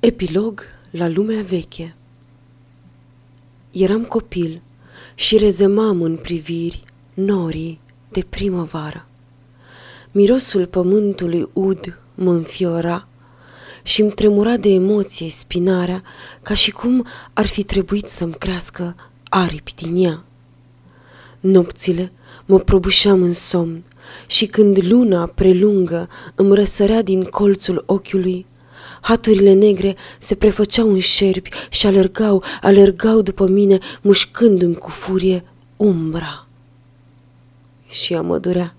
Epilog la lumea veche Eram copil și rezemam în priviri norii de primăvară. Mirosul pământului ud mă înfiora și îmi tremura de emoție spinarea ca și cum ar fi trebuit să-mi crească aripi din ea. Nopțile mă probușeam în somn și când luna prelungă îmi răsărea din colțul ochiului, Haturile negre se prefăceau în șerpi și alergau, alergau după mine, mușcându-mi cu furie umbra. Și ea mă durea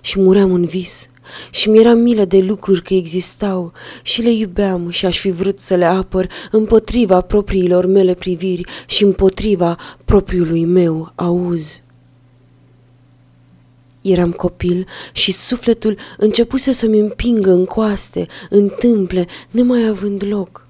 și muream în vis și mi-era milă de lucruri că existau și le iubeam și aș fi vrut să le apăr împotriva propriilor mele priviri și împotriva propriului meu auz. Eram copil și sufletul începuse să-mi împingă în coaste, în tâmple, nemai având loc.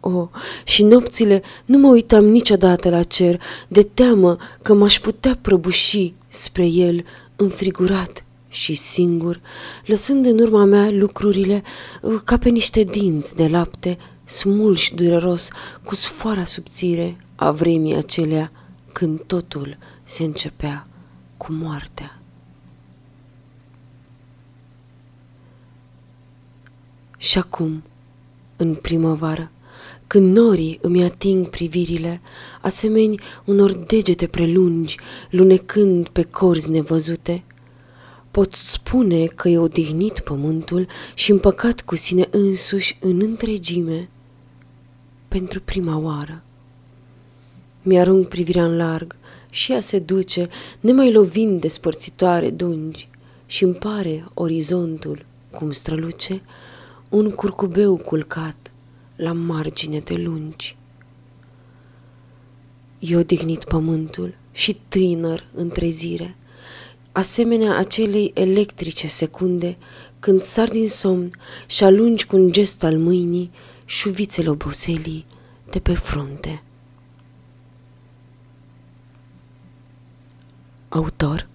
Oh, și nopțile nu mă uitam niciodată la cer, de teamă că m-aș putea prăbuși spre el, înfrigurat și singur, lăsând în urma mea lucrurile uh, ca pe niște dinți de lapte, smulși dureros, cu sfoara subțire a vremii acelea, când totul se începea cu moartea. Și acum, în primăvară, când norii îmi ating privirile, asemeni unor degete prelungi, lunecând pe corzi nevăzute, pot spune că e odihnit pământul și împăcat cu sine însuși în întregime pentru prima oară. Mi-arunc privirea în larg și ea se duce, nemai lovind despărțitoare dungi, și îmi pare orizontul, cum străluce, un curcubeu culcat la margine de lungi. E odihnit pământul și tânăr întrezire, asemenea acelei electrice secunde când sar din somn și alungi cu un gest al mâinii șuvițele oboselii de pe frunte. Autor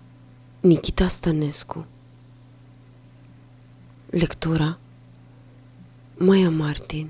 Nikita Stănescu Lectura Maya Martin